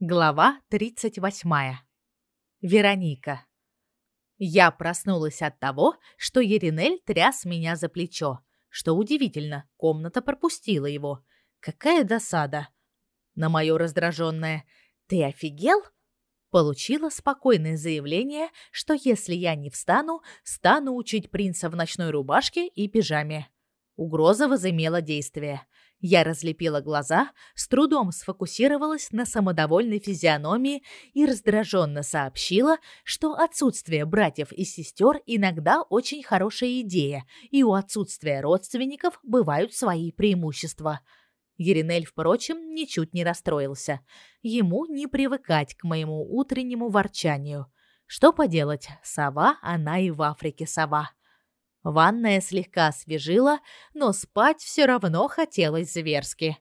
Глава 38. Вероника. Я проснулась от того, что Еринель тряс меня за плечо. Что удивительно, комната пропустила его. Какая досада. На мое раздраженное «Ты офигел?» получила спокойное заявление, что если я не встану, стану учить принца в ночной рубашке и пижаме. Угроза возымела действие. Я разлепила глаза, с трудом сфокусировалась на самодовольной физиономии и раздраженно сообщила, что отсутствие братьев и сестер иногда очень хорошая идея, и у отсутствия родственников бывают свои преимущества. Еринель, впрочем, ничуть не расстроился. Ему не привыкать к моему утреннему ворчанию. Что поделать, сова она и в Африке сова. Ванная слегка освежила, но спать все равно хотелось зверски.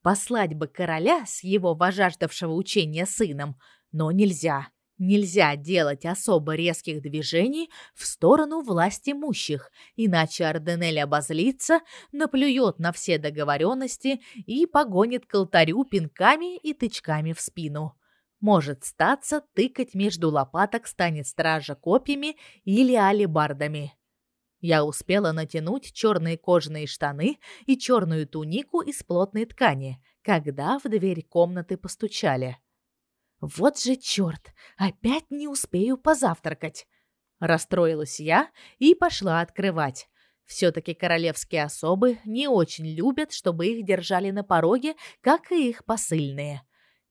Послать бы короля с его вожаждавшего учения сыном, но нельзя. Нельзя делать особо резких движений в сторону власти имущих, иначе Арденель обозлится, наплюет на все договоренности и погонит к алтарю пинками и тычками в спину. Может статься, тыкать между лопаток станет стража копьями или алебардами. Я успела натянуть черные кожаные штаны и черную тунику из плотной ткани, когда в дверь комнаты постучали. Вот же черт, опять не успею позавтракать. Расстроилась я и пошла открывать. все таки королевские особы не очень любят, чтобы их держали на пороге, как и их посыльные.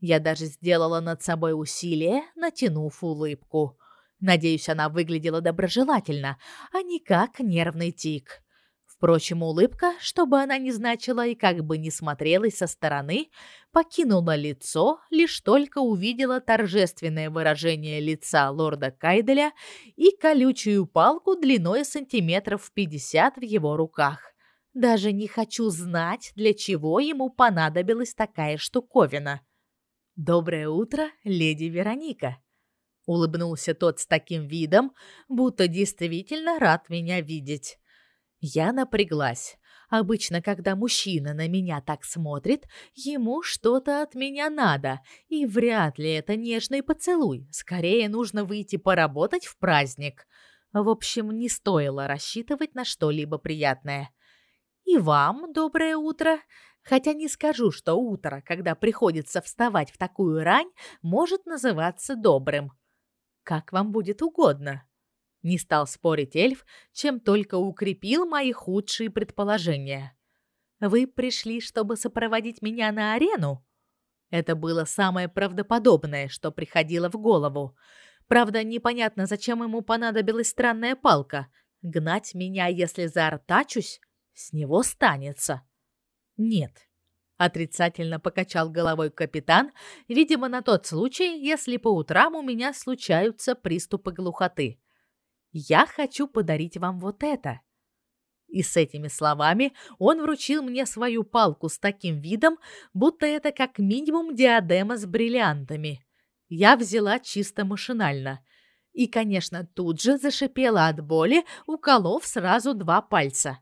Я даже сделала над собой усилие, натянув улыбку. Надеюсь, она выглядела доброжелательно, а не как нервный тик. Впрочем, улыбка, чтобы она не значила и как бы не смотрелась со стороны, покинула лицо, лишь только увидела торжественное выражение лица лорда Кайделя и колючую палку длиной сантиметров пятьдесят в его руках. Даже не хочу знать, для чего ему понадобилась такая штуковина. Доброе утро, леди Вероника улыбнулся тот с таким видом, будто действительно рад меня видеть. Я напряглась. Обычно, когда мужчина на меня так смотрит, ему что-то от меня надо, и вряд ли это нежный поцелуй. Скорее нужно выйти поработать в праздник. В общем, не стоило рассчитывать на что-либо приятное. И вам доброе утро. Хотя не скажу, что утро, когда приходится вставать в такую рань, может называться добрым как вам будет угодно. Не стал спорить эльф, чем только укрепил мои худшие предположения. Вы пришли, чтобы сопроводить меня на арену? Это было самое правдоподобное, что приходило в голову. Правда, непонятно, зачем ему понадобилась странная палка. Гнать меня, если заортачусь, с него станется. Нет, Отрицательно покачал головой капитан, видимо, на тот случай, если по утрам у меня случаются приступы глухоты. Я хочу подарить вам вот это. И с этими словами он вручил мне свою палку с таким видом, будто это как минимум диадема с бриллиантами. Я взяла чисто машинально. И, конечно, тут же зашипела от боли, уколов сразу два пальца.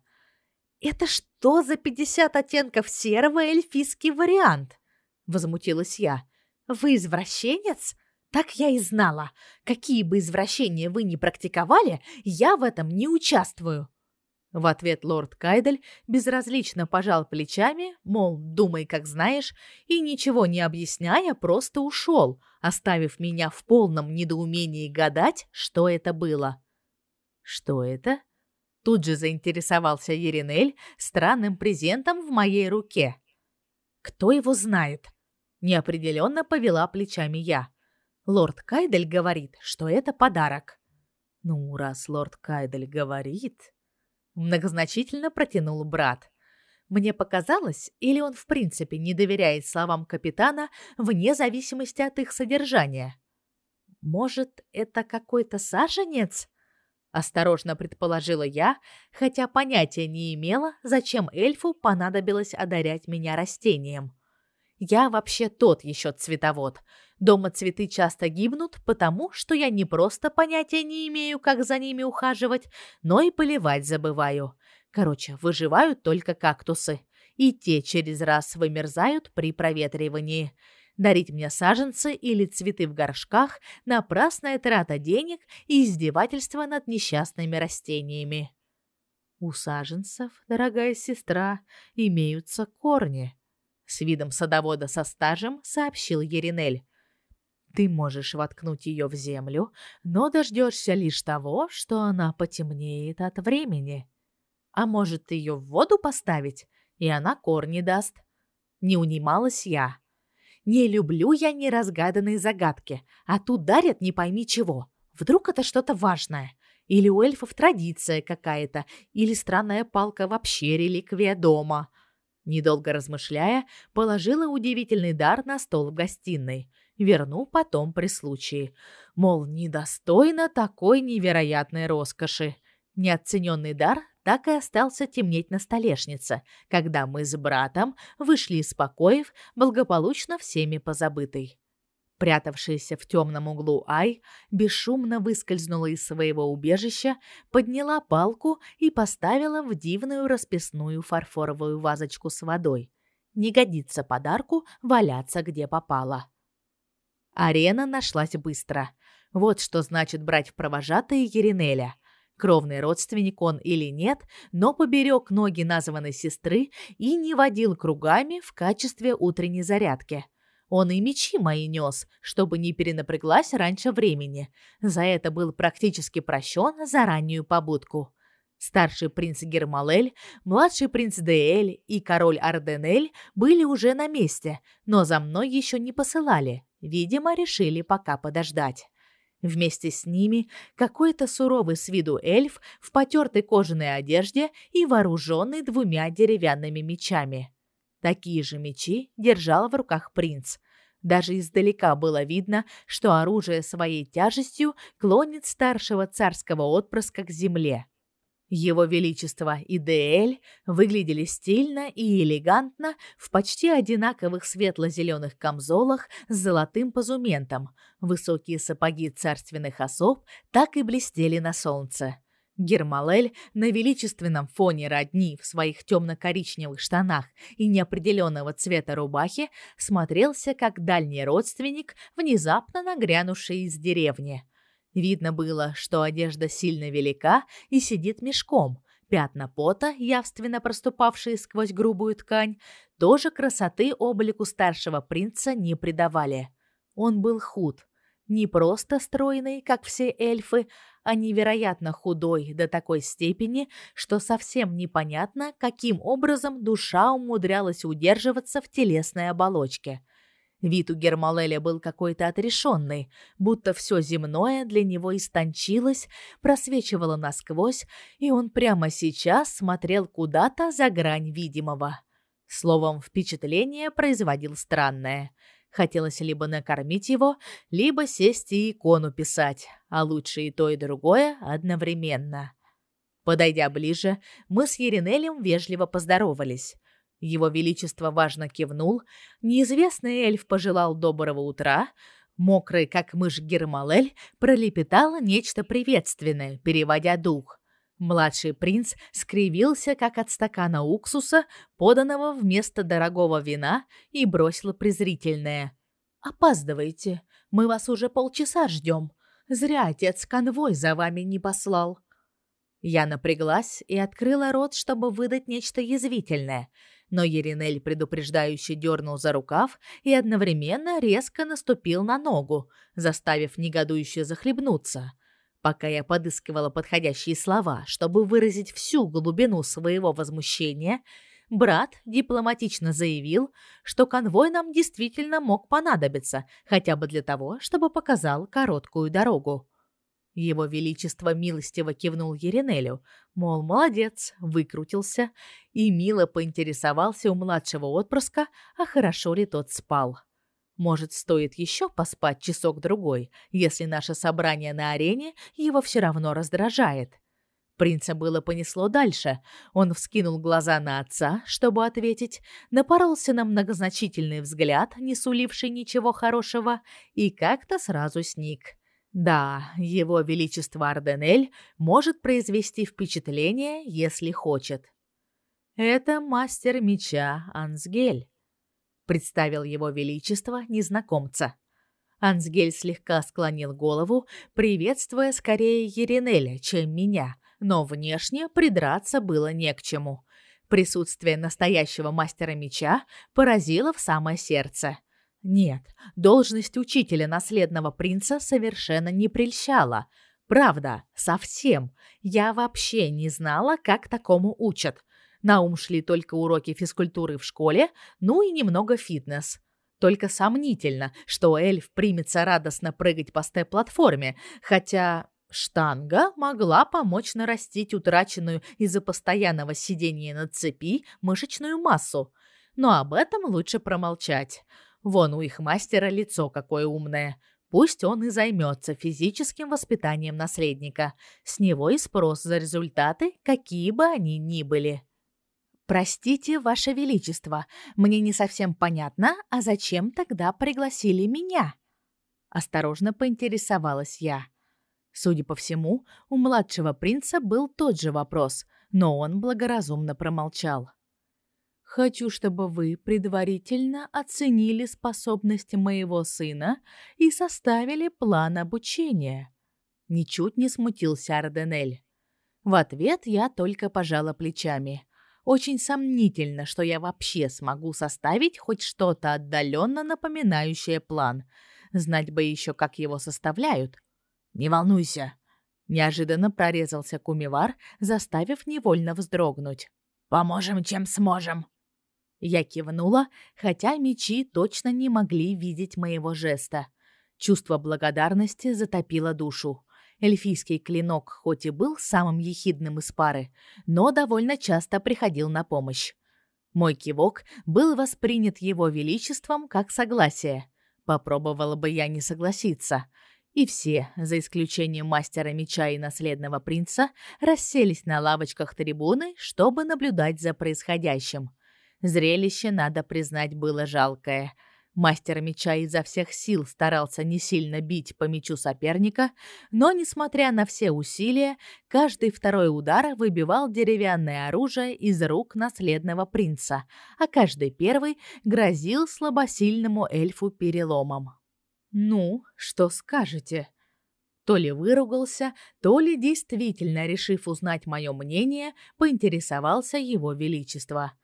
«Это что за пятьдесят оттенков серого эльфийский вариант?» — возмутилась я. «Вы извращенец?» «Так я и знала. Какие бы извращения вы ни практиковали, я в этом не участвую». В ответ лорд Кайдель безразлично пожал плечами, мол, думай, как знаешь, и ничего не объясняя, просто ушел, оставив меня в полном недоумении гадать, что это было. «Что это?» Тут же заинтересовался Еринель странным презентом в моей руке. Кто его знает? Неопределенно повела плечами я. Лорд Кайдель говорит, что это подарок. Ну, раз лорд Кайдель говорит, многозначительно протянул брат. Мне показалось, или он в принципе не доверяет словам капитана вне зависимости от их содержания. Может, это какой-то саженец? Осторожно предположила я, хотя понятия не имела, зачем эльфу понадобилось одарять меня растением. Я вообще тот еще цветовод. Дома цветы часто гибнут, потому что я не просто понятия не имею, как за ними ухаживать, но и поливать забываю. Короче, выживают только кактусы, и те через раз вымерзают при проветривании. Дарить мне саженцы или цветы в горшках – напрасная трата денег и издевательство над несчастными растениями. У саженцев, дорогая сестра, имеются корни. С видом садовода со стажем сообщил Еринель. Ты можешь воткнуть ее в землю, но дождешься лишь того, что она потемнеет от времени. А может, ее в воду поставить, и она корни даст. Не унималась я. Не люблю я неразгаданные загадки, а тут дарят не пойми чего. Вдруг это что-то важное. Или у эльфов традиция какая-то, или странная палка вообще реликвия дома. Недолго размышляя, положила удивительный дар на стол в гостиной. Верну потом при случае. Мол, недостойно такой невероятной роскоши. Неоцененный дар так и остался темнеть на столешнице, когда мы с братом вышли из покоев, благополучно всеми позабытый. Прятавшаяся в темном углу Ай бесшумно выскользнула из своего убежища, подняла палку и поставила в дивную расписную фарфоровую вазочку с водой. Не годится подарку валяться где попало. Арена нашлась быстро. Вот что значит брать в провожатые Еринеля. Кровный родственник он или нет, но поберег ноги названной сестры и не водил кругами в качестве утренней зарядки – он и мечи мои нес, чтобы не перенапряглась раньше времени. За это был практически прощен за раннюю побудку. Старший принц Гермалель, младший принц Деэль и король Арденель были уже на месте, но за мной еще не посылали. Видимо, решили пока подождать. Вместе с ними какой-то суровый с виду эльф в потертой кожаной одежде и вооруженный двумя деревянными мечами. Такие же мечи держал в руках принц. Даже издалека было видно, что оружие своей тяжестью клонит старшего царского отпрыска к земле. Его величество и Деэль выглядели стильно и элегантно в почти одинаковых светло-зеленых камзолах с золотым позументом. Высокие сапоги царственных особ так и блестели на солнце. Гермалель на величественном фоне родни в своих темно-коричневых штанах и неопределенного цвета рубахи смотрелся как дальний родственник, внезапно нагрянувший из деревни. Видно было, что одежда сильно велика и сидит мешком. Пятна пота, явственно проступавшие сквозь грубую ткань, тоже красоты облику старшего принца не придавали. Он был худ, не просто стройный, как все эльфы, а невероятно худой до такой степени, что совсем непонятно, каким образом душа умудрялась удерживаться в телесной оболочке. Вид у Гермалеля был какой-то отрешенный, будто все земное для него истончилось, просвечивало насквозь, и он прямо сейчас смотрел куда-то за грань видимого. Словом, впечатление производил странное – Хотелось либо накормить его, либо сесть и икону писать, а лучше и то, и другое одновременно. Подойдя ближе, мы с Еринелем вежливо поздоровались. Его величество важно кивнул, неизвестный эльф пожелал доброго утра, мокрый, как мышь Гермалель, пролепетал нечто приветственное, переводя дух. Младший принц скривился, как от стакана уксуса, поданного вместо дорогого вина, и бросил презрительное. «Опаздывайте. Мы вас уже полчаса ждем. Зря отец конвой за вами не послал». Я напряглась и открыла рот, чтобы выдать нечто язвительное, но Еринель предупреждающе дернул за рукав и одновременно резко наступил на ногу, заставив негодующе захлебнуться – Пока я подыскивала подходящие слова, чтобы выразить всю глубину своего возмущения, брат дипломатично заявил, что конвой нам действительно мог понадобиться, хотя бы для того, чтобы показал короткую дорогу. Его величество милостиво кивнул Еринелю, мол, молодец, выкрутился, и мило поинтересовался у младшего отпрыска, а хорошо ли тот спал. Может, стоит еще поспать часок-другой, если наше собрание на арене его все равно раздражает. Принца было понесло дальше. Он вскинул глаза на отца, чтобы ответить, напоролся на многозначительный взгляд, не суливший ничего хорошего, и как-то сразу сник. Да, его величество Арденель может произвести впечатление, если хочет. Это мастер меча Ансгель. представил его величество незнакомца. Ансгель слегка склонил голову, приветствуя скорее Еринеля, чем меня, но внешне придраться было не к чему. Присутствие настоящего мастера меча поразило в самое сердце. Нет, должность учителя наследного принца совершенно не прельщала. Правда, совсем. Я вообще не знала, как такому учат. На ум шли только уроки физкультуры в школе, ну и немного фитнес. Только сомнительно, что эльф примется радостно прыгать по степ-платформе, хотя штанга могла помочь нарастить утраченную из-за постоянного сидения на цепи мышечную массу. Но об этом лучше промолчать. Вон у их мастера лицо какое умное. Пусть он и займется физическим воспитанием наследника. С него и спрос за результаты, какие бы они ни были. Простите, ваше величество, мне не совсем понятно, а зачем тогда пригласили меня? Осторожно поинтересовалась я. Судя по всему, у младшего принца был тот же вопрос, но он благоразумно промолчал. Хочу, чтобы вы предварительно оценили способности моего сына и составили план обучения. Ничуть не смутился Арденель. В ответ я только пожала плечами. Очень сомнительно, что я вообще смогу составить хоть что-то отдаленно напоминающее план. Знать бы еще, как его составляют. Не волнуйся, неожиданно прорезался Кумивар, заставив невольно вздрогнуть. Поможем, чем сможем. Я кивнула, хотя мечи точно не могли видеть моего жеста. Чувство благодарности затопило душу. Эльфийский клинок хоть и был самым ехидным из пары, но довольно часто приходил на помощь. Мой кивок был воспринят его величеством как согласие. Попробовала бы я не согласиться. И все, за исключением мастера меча и наследного принца, расселись на лавочках трибуны, чтобы наблюдать за происходящим. Зрелище, надо признать, было жалкое – Мастер меча изо всех сил старался не сильно бить по мечу соперника, но, несмотря на все усилия, каждый второй удар выбивал деревянное оружие из рук наследного принца, а каждый первый грозил слабосильному эльфу переломом. «Ну, что скажете?» То ли выругался, то ли действительно, решив узнать мое мнение, поинтересовался его величество –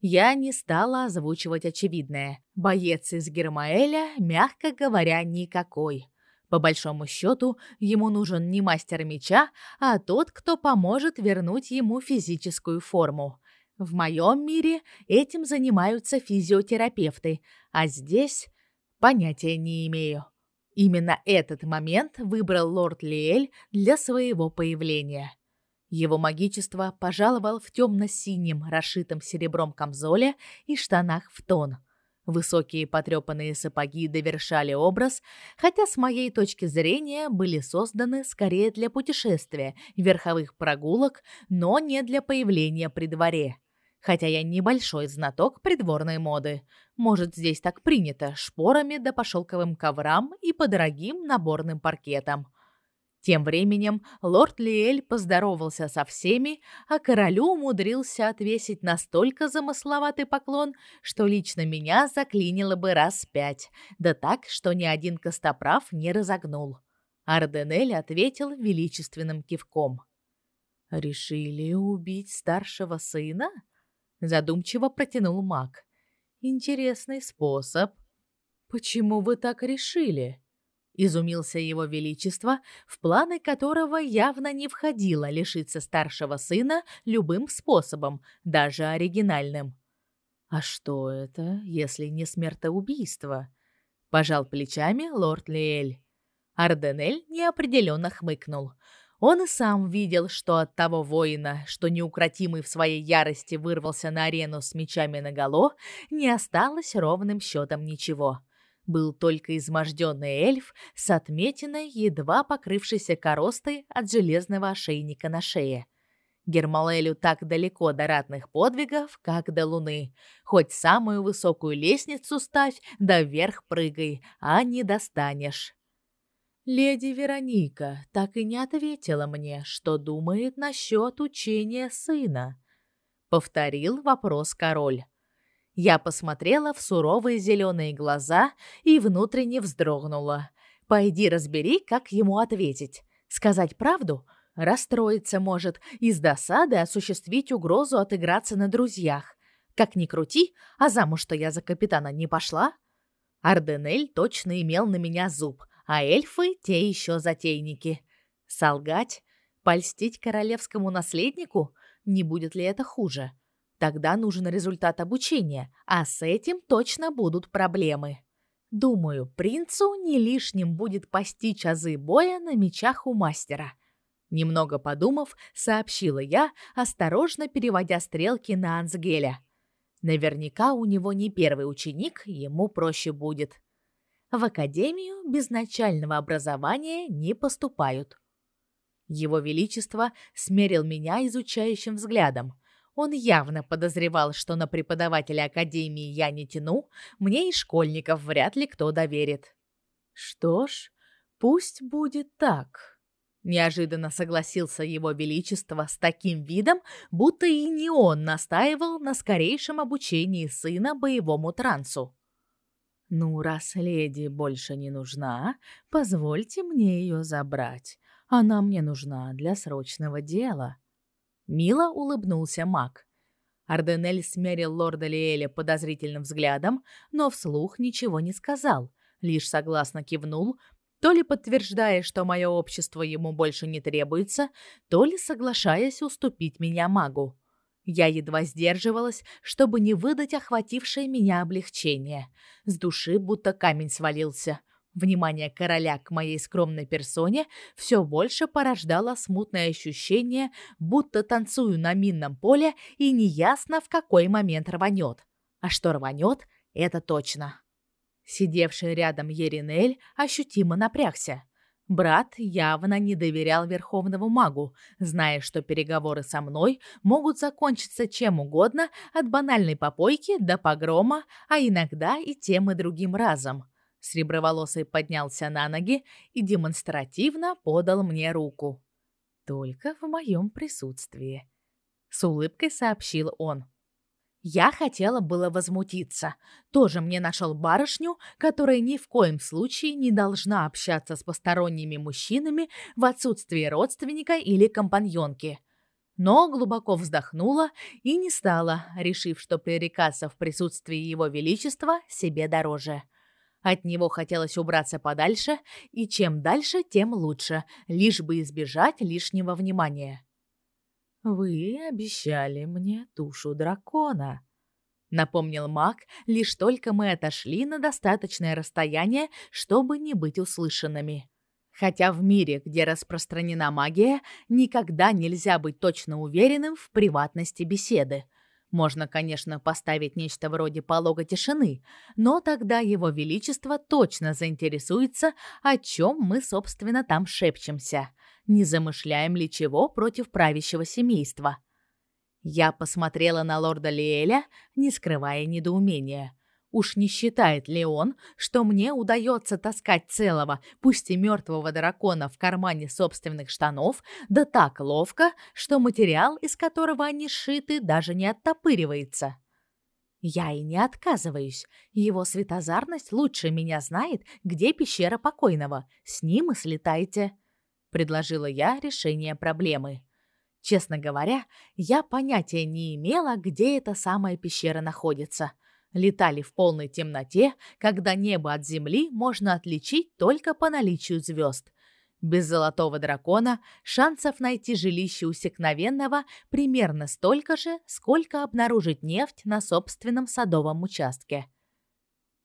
я не стала озвучивать очевидное. Боец из Гермаэля, мягко говоря, никакой. По большому счету, ему нужен не мастер меча, а тот, кто поможет вернуть ему физическую форму. В моем мире этим занимаются физиотерапевты, а здесь понятия не имею. Именно этот момент выбрал лорд Лиэль для своего появления. Его магичество пожаловал в темно-синем, расшитом серебром камзоле и штанах в тон. Высокие потрепанные сапоги довершали образ, хотя с моей точки зрения были созданы скорее для путешествия, верховых прогулок, но не для появления при дворе. Хотя я небольшой знаток придворной моды. Может, здесь так принято, шпорами да по шелковым коврам и по дорогим наборным паркетам. Тем временем лорд Лиэль поздоровался со всеми, а королю умудрился отвесить настолько замысловатый поклон, что лично меня заклинило бы раз пять, да так, что ни один костоправ не разогнул. Арденель ответил величественным кивком. «Решили убить старшего сына?» Задумчиво протянул маг. «Интересный способ. Почему вы так решили?» Изумился его величество, в планы которого явно не входило лишиться старшего сына любым способом, даже оригинальным. А что это, если не смертоубийство? пожал плечами лорд Лиэль. Арденель неопределенно хмыкнул. Он и сам видел, что от того воина, что неукротимый в своей ярости вырвался на арену с мечами наголо, не осталось ровным счетом ничего был только изможденный эльф с отметиной, едва покрывшейся коростой от железного ошейника на шее. Гермалелю так далеко до ратных подвигов, как до луны. Хоть самую высокую лестницу ставь, да вверх прыгай, а не достанешь. Леди Вероника так и не ответила мне, что думает насчет учения сына. Повторил вопрос король. Я посмотрела в суровые зеленые глаза и внутренне вздрогнула. Пойди разбери, как ему ответить. Сказать правду? Расстроиться может, из досады осуществить угрозу отыграться на друзьях. Как ни крути, а замуж-то я за капитана не пошла. Арденель точно имел на меня зуб, а эльфы — те еще затейники. Солгать? Польстить королевскому наследнику? Не будет ли это хуже? Тогда нужен результат обучения, а с этим точно будут проблемы. Думаю, принцу не лишним будет постичь азы боя на мечах у мастера. Немного подумав, сообщила я, осторожно переводя стрелки на Ансгеля. Наверняка у него не первый ученик, ему проще будет. В академию без начального образования не поступают. Его величество смерил меня изучающим взглядом. Он явно подозревал, что на преподавателя академии я не тяну, мне и школьников вряд ли кто доверит. Что ж, пусть будет так. Неожиданно согласился его величество с таким видом, будто и не он настаивал на скорейшем обучении сына боевому трансу. Ну, раз леди больше не нужна, позвольте мне ее забрать. Она мне нужна для срочного дела. Мило улыбнулся Мак. Арденель смерил лорда Лиэля подозрительным взглядом, но вслух ничего не сказал, лишь согласно кивнул, то ли подтверждая, что мое общество ему больше не требуется, то ли соглашаясь уступить меня магу. Я едва сдерживалась, чтобы не выдать охватившее меня облегчение. С души будто камень свалился. Внимание короля к моей скромной персоне все больше порождало смутное ощущение, будто танцую на минном поле и неясно в какой момент рванет. А что рванет, это точно. Сидевший рядом Еринель ощутимо напрягся. Брат явно не доверял верховному магу, зная, что переговоры со мной могут закончиться чем угодно, от банальной попойки до погрома, а иногда и тем и другим разом. Среброволосый поднялся на ноги и демонстративно подал мне руку. Только в моем присутствии, с улыбкой сообщил он. Я хотела было возмутиться. Тоже мне нашел барышню, которая ни в коем случае не должна общаться с посторонними мужчинами в отсутствии родственника или компаньонки. Но глубоко вздохнула и не стала, решив, что пререкаться в присутствии его величества себе дороже. От него хотелось убраться подальше, и чем дальше, тем лучше, лишь бы избежать лишнего внимания. Вы обещали мне душу дракона, напомнил Мак, лишь только мы отошли на достаточное расстояние, чтобы не быть услышанными. Хотя в мире, где распространена магия, никогда нельзя быть точно уверенным в приватности беседы. Можно, конечно, поставить нечто вроде полога тишины, но тогда его величество точно заинтересуется, о чем мы, собственно, там шепчемся. Не замышляем ли чего против правящего семейства? Я посмотрела на лорда Лиэля, не скрывая недоумения. Уж не считает ли он, что мне удается таскать целого, пусть и мертвого дракона в кармане собственных штанов, да так ловко, что материал, из которого они сшиты, даже не оттопыривается? Я и не отказываюсь. Его светозарность лучше меня знает, где пещера покойного. С ним и слетайте, предложила я решение проблемы. Честно говоря, я понятия не имела, где эта самая пещера находится летали в полной темноте, когда небо от земли можно отличить только по наличию звезд. Без золотого дракона шансов найти жилище усекновенного примерно столько же, сколько обнаружить нефть на собственном садовом участке.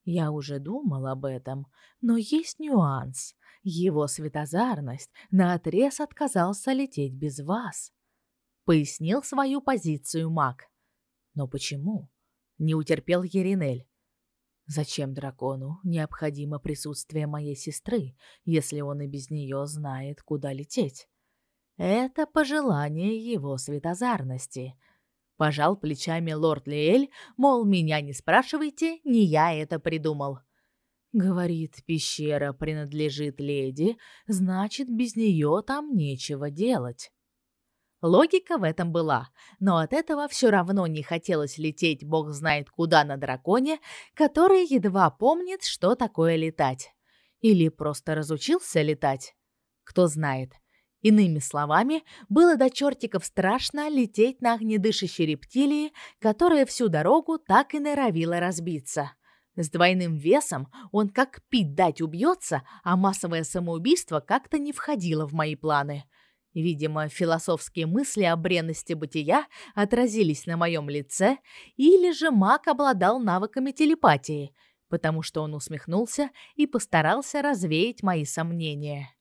Я уже думал об этом, но есть нюанс. Его светозарность наотрез отказался лететь без вас. Пояснил свою позицию маг. Но почему? Не утерпел Еринель. Зачем дракону необходимо присутствие моей сестры, если он и без нее знает, куда лететь? Это пожелание его светозарности. Пожал плечами лорд Лиэль, мол, меня не спрашивайте, не я это придумал. Говорит, пещера принадлежит леди, значит, без нее там нечего делать. Логика в этом была, но от этого все равно не хотелось лететь бог знает куда на драконе, который едва помнит, что такое летать. Или просто разучился летать. Кто знает. Иными словами, было до чертиков страшно лететь на огнедышащей рептилии, которая всю дорогу так и норовила разбиться. С двойным весом он как пить дать убьется, а массовое самоубийство как-то не входило в мои планы. Видимо, философские мысли о бренности бытия отразились на моем лице, или же маг обладал навыками телепатии, потому что он усмехнулся и постарался развеять мои сомнения.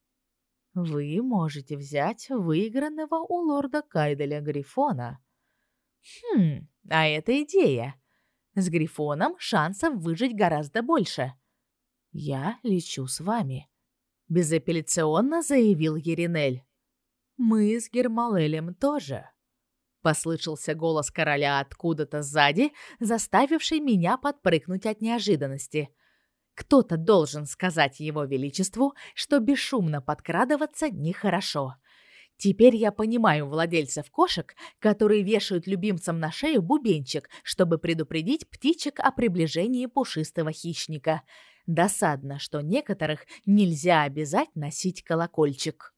Вы можете взять выигранного у лорда Кайделя Грифона. Хм, а это идея. С Грифоном шансов выжить гораздо больше. Я лечу с вами, безапелляционно заявил Еринель. Мы с Гермалелем тоже. Послышался голос короля откуда-то сзади, заставивший меня подпрыгнуть от неожиданности. Кто-то должен сказать его величеству, что бесшумно подкрадываться нехорошо. Теперь я понимаю владельцев кошек, которые вешают любимцам на шею бубенчик, чтобы предупредить птичек о приближении пушистого хищника. Досадно, что некоторых нельзя обязать носить колокольчик.